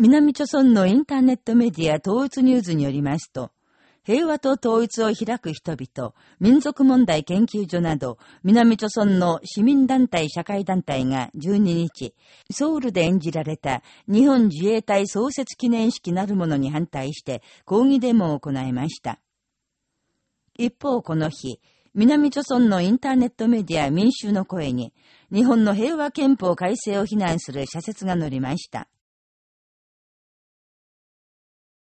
南朝村のインターネットメディア統一ニュースによりますと、平和と統一を開く人々、民族問題研究所など、南朝村の市民団体社会団体が12日、ソウルで演じられた日本自衛隊創設記念式なるものに反対して抗議デモを行いました。一方この日、南朝村のインターネットメディア民衆の声に、日本の平和憲法改正を非難する社説が載りました。